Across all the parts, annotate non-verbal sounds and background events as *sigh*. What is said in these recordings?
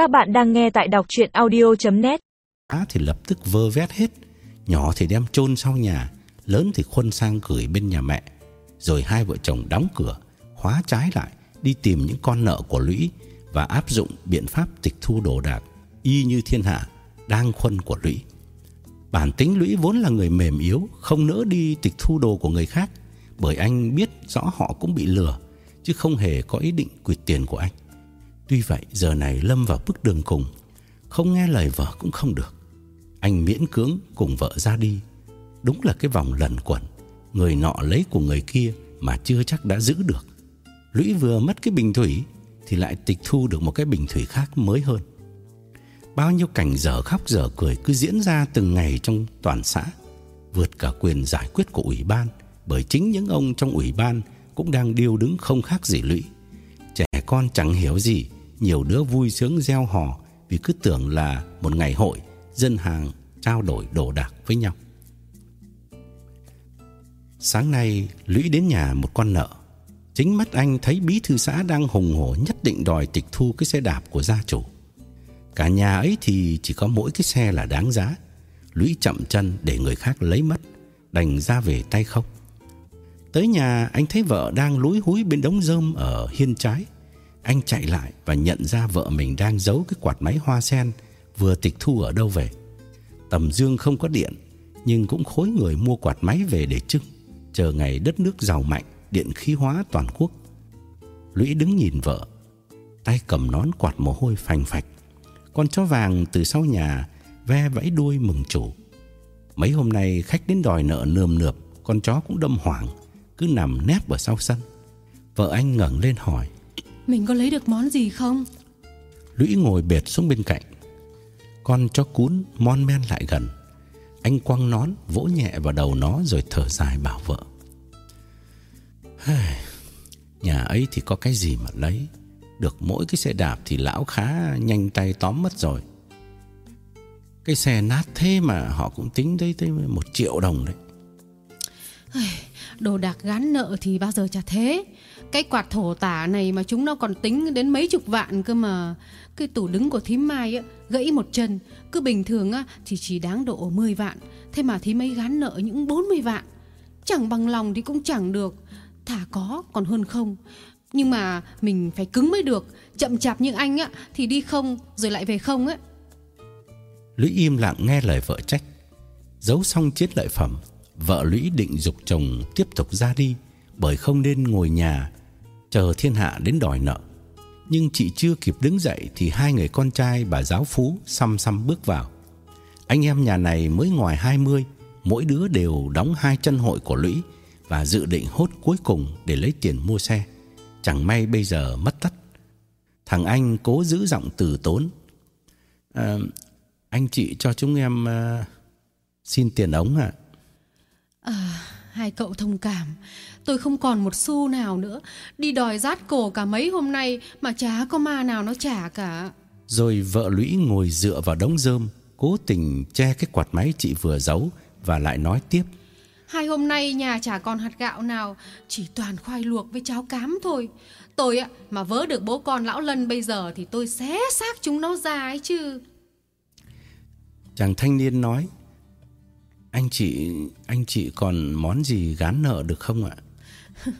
Các bạn đang nghe tại đọc chuyện audio.net Á thì lập tức vơ vét hết, Nhỏ thì đem chôn sau nhà, Lớn thì khuân sang gửi bên nhà mẹ. Rồi hai vợ chồng đóng cửa, Khóa trái lại, Đi tìm những con nợ của Lũy Và áp dụng biện pháp tịch thu đồ đạc, Y như thiên hạ Đang khuân của Lũy. Bản tính Lũy vốn là người mềm yếu, Không nỡ đi tịch thu đồ của người khác, Bởi anh biết rõ họ cũng bị lừa, Chứ không hề có ý định quyệt tiền của anh. Tuy vậy, giờ này Lâm vào bước đường cùng, Không nghe lời vợ cũng không được. Anh miễn cưỡng cùng vợ ra đi. Đúng là cái vòng lần quẩn, Người nọ lấy của người kia Mà chưa chắc đã giữ được. Lũy vừa mất cái bình thủy Thì lại tịch thu được một cái bình thủy khác mới hơn. Bao nhiêu cảnh giờ khóc giờ cười Cứ diễn ra từng ngày trong toàn xã, Vượt cả quyền giải quyết của ủy ban, Bởi chính những ông trong ủy ban Cũng đang điêu đứng không khác gì lũy. Trẻ con chẳng hiểu gì nhiều đứa vui sướng reo hò vì cứ tưởng là một ngày hội dân hàng trao đổi đồ đạc với nhau. Sáng nay Lũy đến nhà một con nợ. Chính mắt anh thấy bí thư xã đang hùng hổ nhất định đòi tịch thu cái xe đạp của gia chủ. Cả nhà ấy thì chỉ có mỗi cái xe là đáng giá. Lũy chậm chân để người khác lấy mất, đành ra về tay không. Tới nhà anh thấy vợ đang lúi húi bên đống rơm ở hiên trái. Anh chạy lại và nhận ra vợ mình đang giấu cái quạt máy hoa sen vừa tịch thu ở đâu về. Tầm dương không có điện, nhưng cũng khối người mua quạt máy về để trưng, chờ ngày đất nước giàu mạnh, điện khí hóa toàn quốc. Lũy đứng nhìn vợ, tay cầm nón quạt mồ hôi phành phạch. Con chó vàng từ sau nhà ve vẫy đuôi mừng chủ. Mấy hôm nay khách đến đòi nợ nườm nượp, con chó cũng đâm hoảng, cứ nằm nép ở sau sân. Vợ anh ngẩng lên hỏi: mình có lấy được món gì không? Lũy ngồi bệt xuống bên cạnh. Con chó cún mon men lại gần. Anh quăng nón Vỗ nhẹ vào đầu nó rồi thở dài bảo vợ. Nhà ấy thì có cái gì mà lấy? Được mỗi cái xe đạp Thì lão khá nhanh tay tóm mất rồi. Cái xe nát thế mà Họ cũng tính tới tới một triệu đồng đấy. Đồ đạc gán nợ thì bao giờ chả thế cái quạt thổ tả này mà chúng nó còn tính đến mấy chục vạn cơ mà. Cái tủ đứng của thím Mai á, gãy một chân. Cứ bình thường á, thì chỉ đáng độ 10 vạn. Thế mà thím ấy gán nợ những 40 vạn. Chẳng bằng lòng thì cũng chẳng được. Thả có còn hơn không. Nhưng mà mình phải cứng mới được. Chậm chạp như anh á Thì đi không rồi lại về không á. Lũy im lặng nghe lời vợ trách. Giấu xong chiết lợi phẩm Vợ Lũy định dục chồng tiếp tục ra đi Bởi không nên ngồi nhà Chờ thiên hạ đến đòi nợ. Nhưng chị chưa kịp đứng dậy Thì hai người con trai bà giáo phú Xăm xăm bước vào. Anh em nhà này mới ngoài 20 Mỗi đứa đều đóng hai chân hội của Lũy Và dự định hốt cuối cùng Để lấy tiền mua xe. Chẳng may bây giờ mất tất Thằng anh cố giữ giọng từ tốn. À, Anh chị cho chúng em uh, Xin tiền ống ạ. À, hai cậu thông cảm. Tôi không còn một xu nào nữa. Đi đòi rát cổ cả mấy hôm nay Mà chả có ma nào nó trả cả. Rồi vợ lũy ngồi dựa vào đống rơm Cố tình che cái quạt máy chị vừa giấu Và lại nói tiếp. Hai hôm nay nhà chả còn hạt gạo nào Chỉ toàn khoai luộc với cháo cám thôi. Tôi ạ mà vớ được bố con lão lân bây giờ Thì tôi xé xác chúng nó ra ấy chứ. Chàng thanh niên nói anh chị anh chị còn món gì gán nợ được không ạ? *laughs*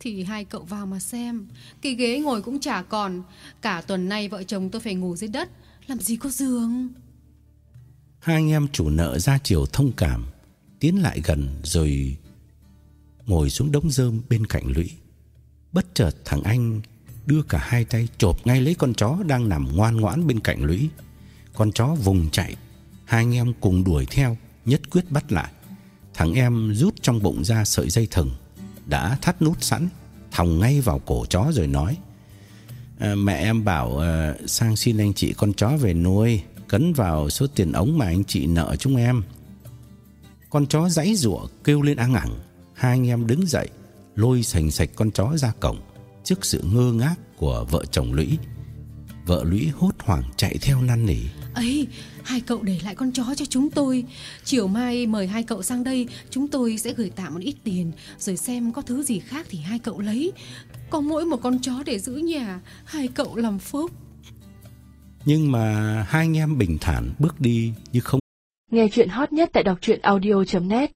Thì hai cậu vào mà xem. Cái ghế ngồi cũng chả còn. Cả tuần nay vợ chồng tôi phải ngủ dưới đất. Làm gì có giường? Hai anh em chủ nợ ra chiều thông cảm Tiến lại gần rồi Ngồi xuống đống rơm bên cạnh lũy. Bất chợt thằng anh Đưa cả hai tay chộp ngay lấy con chó Đang nằm ngoan ngoãn bên cạnh lũy. Con chó vùng chạy Hai anh em cùng đuổi theo nhất quyết bắt lại. Thằng em rút trong bụng ra sợi dây thừng đã thắt nút sẵn, thòng ngay vào cổ chó rồi nói: à, "Mẹ em bảo à, sang xin anh chị con chó về nuôi, cấn vào số tiền ống mà anh chị nợ chúng em." Con chó giãy giụa kêu lên áng ẳng, hai anh em đứng dậy, lôi sành sạch con chó ra cổng trước sự ngơ ngác của vợ chồng Lũy. Vợ Lũy hốt hoảng chạy theo năn nỉ ấy hai cậu để lại con chó cho chúng tôi. Chiều mai mời hai cậu sang đây chúng tôi sẽ gửi tạm một ít tiền rồi xem có thứ gì khác thì hai cậu lấy. Có mỗi một con chó để giữ nhà hai cậu làm phúc. Nhưng mà hai anh em bình thản bước đi như không Nghe chuyện hot nhất tại đọc truyện audio.net